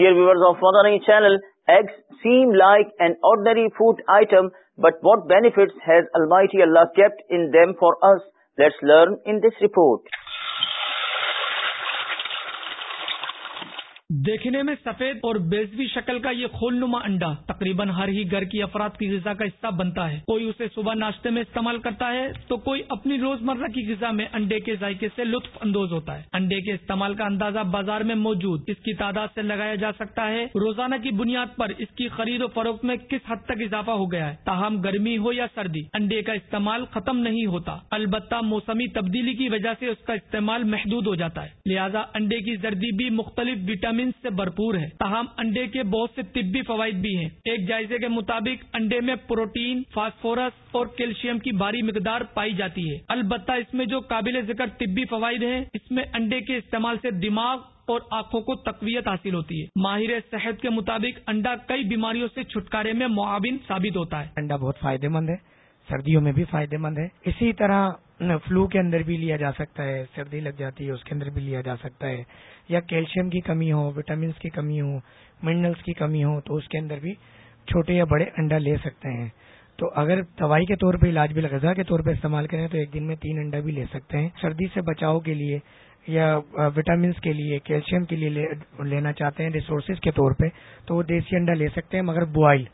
Dear viewers of Madani channel, eggs seem like an ordinary food item, but what benefits has Almighty Allah kept in them for us? Let's learn in this report. دیکھنے میں سفید اور بیزوی شکل کا یہ خول نما انڈا تقریباً ہر ہی گھر کی افراد کی غذا کا حصہ بنتا ہے کوئی اسے صبح ناشتے میں استعمال کرتا ہے تو کوئی اپنی روز مرہ کی غذا میں انڈے کے ذائقے سے لطف اندوز ہوتا ہے انڈے کے استعمال کا اندازہ بازار میں موجود اس کی تعداد سے لگایا جا سکتا ہے روزانہ کی بنیاد پر اس کی خرید و فروخت میں کس حد تک اضافہ ہو گیا ہے تاہم گرمی ہو یا سردی انڈے کا استعمال ختم نہیں ہوتا البتہ موسمی تبدیلی کی وجہ سے اس کا استعمال محدود ہو جاتا ہے لہذا انڈے کی زردی بھی مختلف وٹامن سے بھرپور ہے تاہم انڈے کے بہت سے طبی فوائد بھی ہیں ایک جائزے کے مطابق انڈے میں پروٹین فاسفورس اور کیلشیم کی بھاری مقدار پائی جاتی ہے البتہ اس میں جو قابل ذکر طبی فوائد ہیں اس میں انڈے کے استعمال سے دماغ اور آنکھوں کو تقویت حاصل ہوتی ہے ماہر صحت کے مطابق انڈا کئی بیماریوں سے چھٹکارے میں معاون ثابت ہوتا ہے انڈا بہت فائدے مند ہے سردیوں میں بھی فائدے مند ہے اسی طرح فلو کے اندر بھی لیا جا سکتا ہے سردی لگ جاتی ہے اس کے اندر بھی لیا جا سکتا ہے یا کیلشیم کی کمی ہو وٹامنس کی کمی ہو منرلس کی کمی ہو تو اس کے اندر بھی چھوٹے یا بڑے انڈا لے سکتے ہیں تو اگر دوائی کے طور پہ علاج غذا کے طور پہ استعمال کریں تو ایک دن میں تین انڈا بھی لے سکتے ہیں سردی سے بچاؤ کے لیے یا وٹامنس کے لیے کیلشیم کے لیے لینا چاہتے ہیں ریسورسز کے طور پہ تو وہ دیسی انڈا لے سکتے ہیں مگر بوائل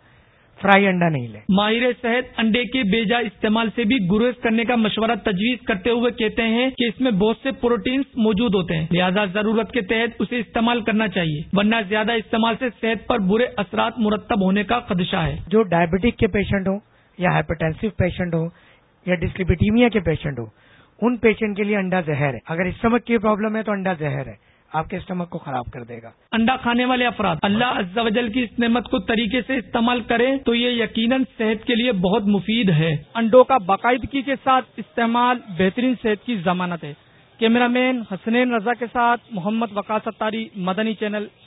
فرائی انڈا نہیں لیں ماہر صحت انڈے کے بیجا استعمال سے بھی گریز کرنے کا مشورہ تجویز کرتے ہوئے کہتے ہیں کہ اس میں بہت سے پروٹینز موجود ہوتے ہیں لہذا ضرورت کے تحت اسے استعمال کرنا چاہیے ورنہ زیادہ استعمال سے صحت پر برے اثرات مرتب ہونے کا خدشہ ہے جو ڈائبٹک کے پیشنٹ ہوں یا ہائپرٹینسو پیشنٹ ہوں یا ڈسکلیپیٹیمیا کے پیشنٹ ہوں ان پیشنٹ کے لیے انڈا زہر ہے اگر اسٹمک کی پرابلم ہے تو انڈا زہر ہے آپ کے اسٹمک کو خراب کر دے گا انڈا کھانے والے افراد اللہ کی اس نعمت کو طریقے سے استعمال کریں تو یہ یقیناً صحت کے لیے بہت مفید ہے انڈوں کا باقاعدگی کے ساتھ استعمال بہترین صحت کی ضمانت ہے کیمرہ مین حسنین رضا کے ساتھ محمد وقاص ستاری مدنی چینل